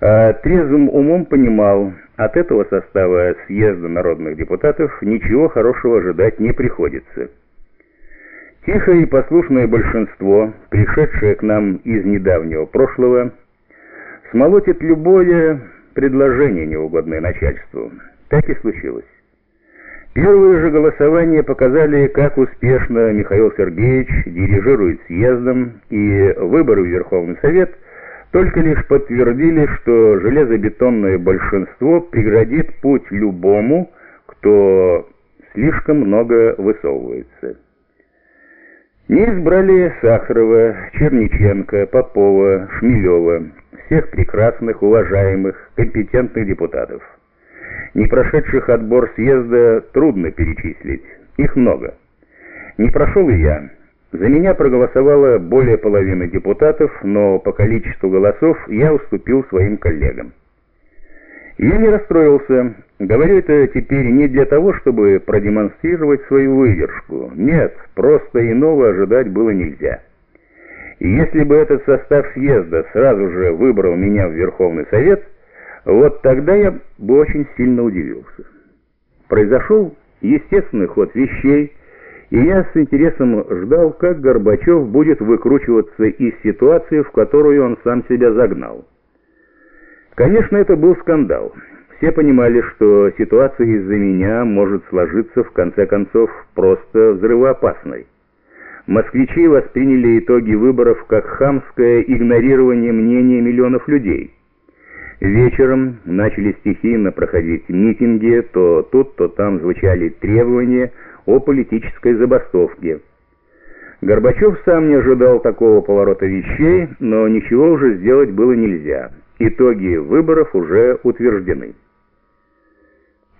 А трезвым умом понимал, от этого состава съезда народных депутатов ничего хорошего ожидать не приходится. Тихое и послушное большинство, пришедшее к нам из недавнего прошлого, смолотит любое предложение, неугодное начальству. Так и случилось. Первые же голосования показали, как успешно Михаил Сергеевич дирижирует съездом, и выборы в Верховный Совет только лишь подтвердили, что железобетонное большинство преградит путь любому, кто слишком много высовывается. Не избрали Сахарова, Черниченко, Попова, Шмелева, всех прекрасных, уважаемых, компетентных депутатов. Не прошедших отбор съезда трудно перечислить, их много. Не прошел и я. За меня проголосовало более половины депутатов, но по количеству голосов я уступил своим коллегам. Я не расстроился. Говорю это теперь не для того, чтобы продемонстрировать свою выдержку. Нет, просто иного ожидать было нельзя. И если бы этот состав съезда сразу же выбрал меня в Верховный Совет – вот тогда я бы очень сильно удивился. Произошел естественный ход вещей, и я с интересом ждал, как Горбачев будет выкручиваться из ситуации, в которую он сам себя загнал. Конечно, это был скандал. Все понимали, что ситуация из-за меня может сложиться в конце концов просто взрывоопасной. Москвичи восприняли итоги выборов как хамское игнорирование мнения миллионов людей. Вечером начали стихийно проходить митинги, то тут, то там звучали требования о политической забастовке. Горбачев сам не ожидал такого поворота вещей, но ничего уже сделать было нельзя. Итоги выборов уже утверждены.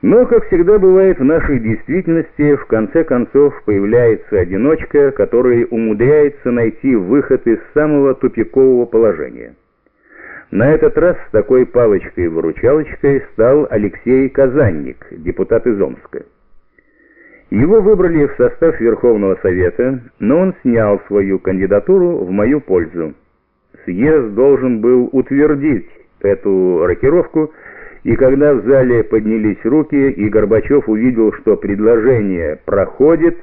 Но, как всегда бывает в нашей действительности, в конце концов появляется одиночка, который умудряется найти выход из самого тупикового положения. На этот раз такой палочкой-выручалочкой стал Алексей Казанник, депутат из Омска. Его выбрали в состав Верховного Совета, но он снял свою кандидатуру в мою пользу. Съезд должен был утвердить эту рокировку, и когда в зале поднялись руки, и Горбачев увидел, что предложение проходит,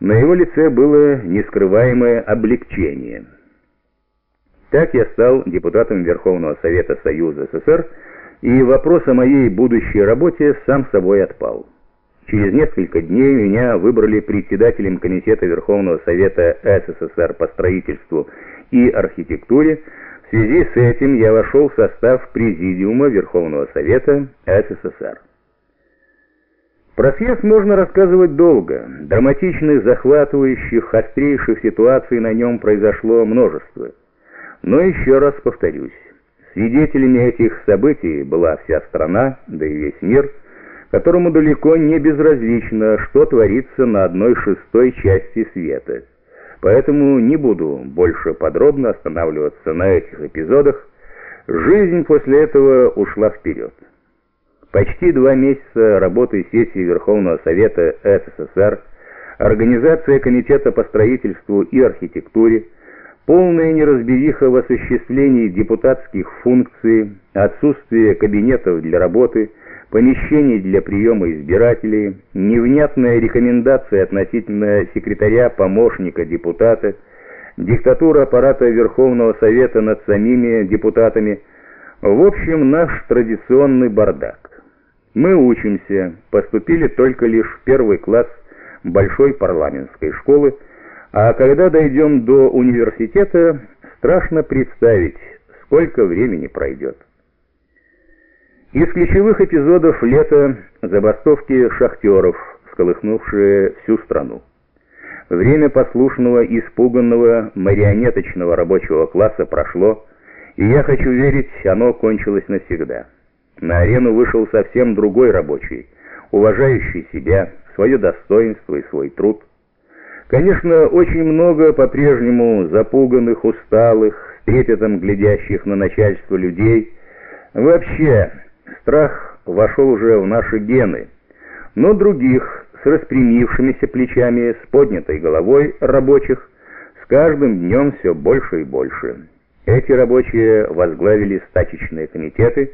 на его лице было нескрываемое облегчение. Так я стал депутатом Верховного Совета Союза СССР, и вопрос о моей будущей работе сам собой отпал. Через несколько дней меня выбрали председателем Комитета Верховного Совета СССР по строительству и архитектуре. В связи с этим я вошел в состав Президиума Верховного Совета СССР. Про съезд можно рассказывать долго. Драматичных, захватывающих, острейших ситуаций на нем произошло множество. Но еще раз повторюсь, свидетелями этих событий была вся страна, да и весь мир, которому далеко не безразлично, что творится на одной шестой части света. Поэтому не буду больше подробно останавливаться на этих эпизодах. Жизнь после этого ушла вперед. Почти два месяца работы сессии Верховного Совета СССР, организация Комитета по строительству и архитектуре, Полная неразбериха в осуществлении депутатских функций, отсутствие кабинетов для работы, помещений для приема избирателей, невнятная рекомендация относительно секретаря-помощника депутата, диктатура аппарата Верховного Совета над самими депутатами, в общем, наш традиционный бардак. Мы учимся, поступили только лишь в первый класс большой парламентской школы, а когда дойдем до университета, страшно представить, сколько времени пройдет. Из ключевых эпизодов лета забастовки шахтеров, сколыхнувшие всю страну. Время послушного, испуганного, марионеточного рабочего класса прошло, и я хочу верить, оно кончилось навсегда. На арену вышел совсем другой рабочий, уважающий себя, свое достоинство и свой труд – Конечно, очень много по-прежнему запуганных, усталых, с трепетом глядящих на начальство людей. Вообще, страх вошел уже в наши гены. Но других, с распрямившимися плечами, с поднятой головой рабочих, с каждым днем все больше и больше. Эти рабочие возглавили стачечные комитеты,